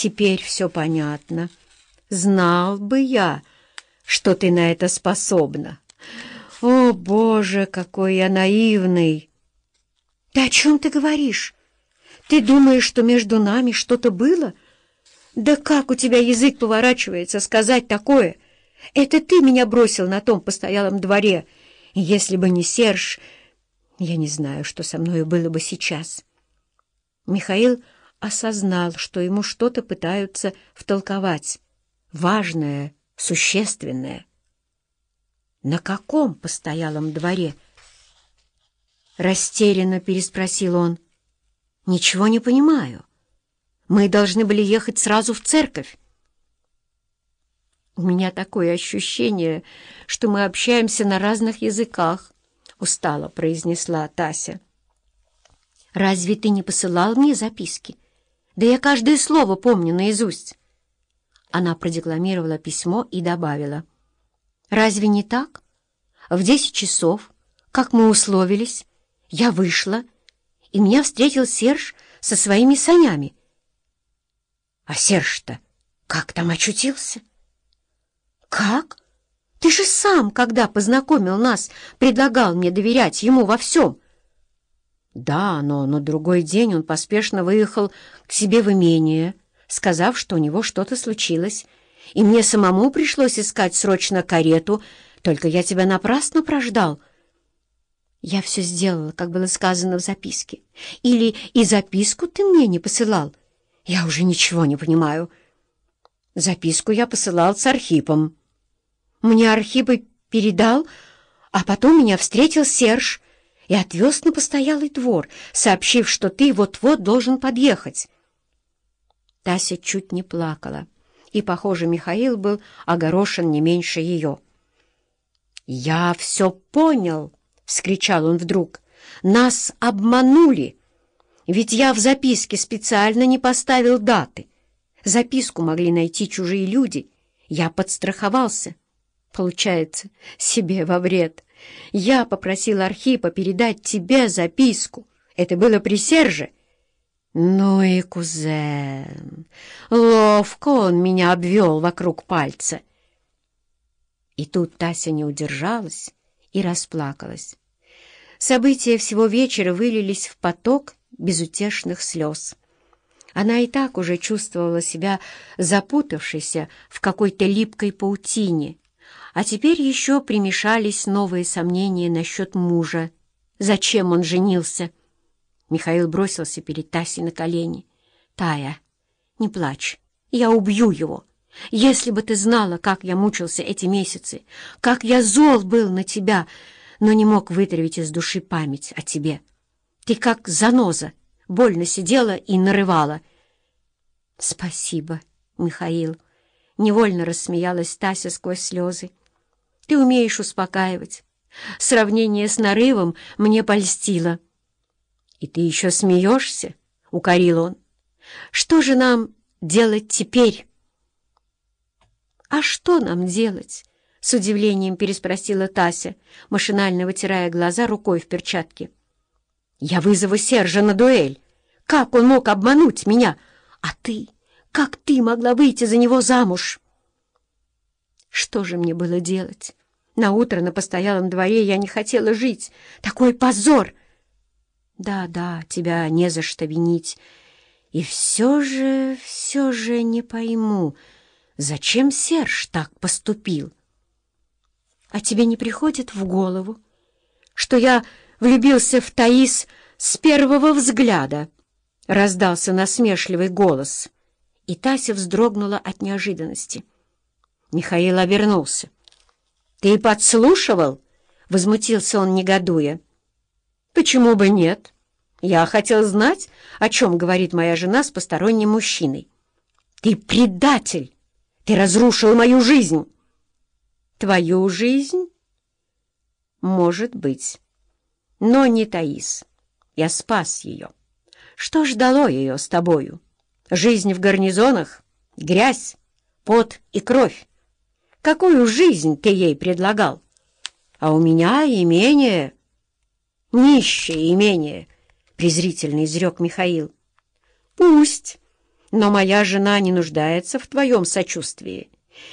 теперь все понятно. Знал бы я, что ты на это способна. О, Боже, какой я наивный! Ты о чем ты говоришь? Ты думаешь, что между нами что-то было? Да как у тебя язык поворачивается сказать такое? Это ты меня бросил на том постоялом дворе. Если бы не Серж, я не знаю, что со мною было бы сейчас. Михаил осознал, что ему что-то пытаются втолковать. Важное, существенное. «На каком постоялом дворе?» Растерянно переспросил он. «Ничего не понимаю. Мы должны были ехать сразу в церковь». «У меня такое ощущение, что мы общаемся на разных языках», — устало произнесла Тася. «Разве ты не посылал мне записки? Да я каждое слово помню наизусть». Она продекламировала письмо и добавила. «Разве не так? В десять часов, как мы условились, я вышла, и меня встретил Серж со своими санями. А Серж-то как там очутился?» «Как? Ты же сам, когда познакомил нас, предлагал мне доверять ему во всем». «Да, но на другой день он поспешно выехал к себе в имение» сказав, что у него что-то случилось, и мне самому пришлось искать срочно карету, только я тебя напрасно прождал. Я все сделала, как было сказано в записке. Или и записку ты мне не посылал? Я уже ничего не понимаю. Записку я посылал с Архипом. Мне Архип передал, а потом меня встретил Серж и отвез на постоялый двор, сообщив, что ты вот-вот должен подъехать. Тася чуть не плакала, и, похоже, Михаил был огорошен не меньше ее. «Я все понял!» — вскричал он вдруг. «Нас обманули! Ведь я в записке специально не поставил даты. Записку могли найти чужие люди. Я подстраховался. Получается, себе во вред. Я попросил Архипа передать тебе записку. Это было при Серже». Ну и кузен, ловко он меня обвел вокруг пальца. И тут Тася не удержалась и расплакалась. События всего вечера вылились в поток безутешных слез. Она и так уже чувствовала себя запутавшейся в какой-то липкой паутине, а теперь еще примешались новые сомнения насчет мужа. Зачем он женился? Михаил бросился перед Тасей на колени. «Тая, не плачь, я убью его. Если бы ты знала, как я мучился эти месяцы, как я зол был на тебя, но не мог вытравить из души память о тебе. Ты как заноза, больно сидела и нарывала». «Спасибо, Михаил», — невольно рассмеялась Тася сквозь слезы. «Ты умеешь успокаивать. Сравнение с нарывом мне польстило». «И ты еще смеешься?» — укорил он. «Что же нам делать теперь?» «А что нам делать?» — с удивлением переспросила Тася, машинально вытирая глаза рукой в перчатке. «Я вызову Сержа на дуэль. Как он мог обмануть меня? А ты? Как ты могла выйти за него замуж?» Что же мне было делать? На утро на постоялом дворе я не хотела жить. Такой позор! Да, да, тебя не за что винить. И все же, все же не пойму, зачем Серж так поступил? А тебе не приходит в голову, что я влюбился в Таис с первого взгляда? Раздался насмешливый голос, и Тася вздрогнула от неожиданности. Михаил обернулся. «Ты подслушивал?» — возмутился он, негодуя. «Почему бы нет? Я хотел знать, о чем говорит моя жена с посторонним мужчиной. Ты предатель! Ты разрушил мою жизнь!» «Твою жизнь?» «Может быть. Но не Таис. Я спас ее. Что ждало ее с тобою? Жизнь в гарнизонах? Грязь, пот и кровь. Какую жизнь ты ей предлагал? А у меня имение...» «Нищее имение!» — презрительно изрек Михаил. «Пусть. Но моя жена не нуждается в твоем сочувствии.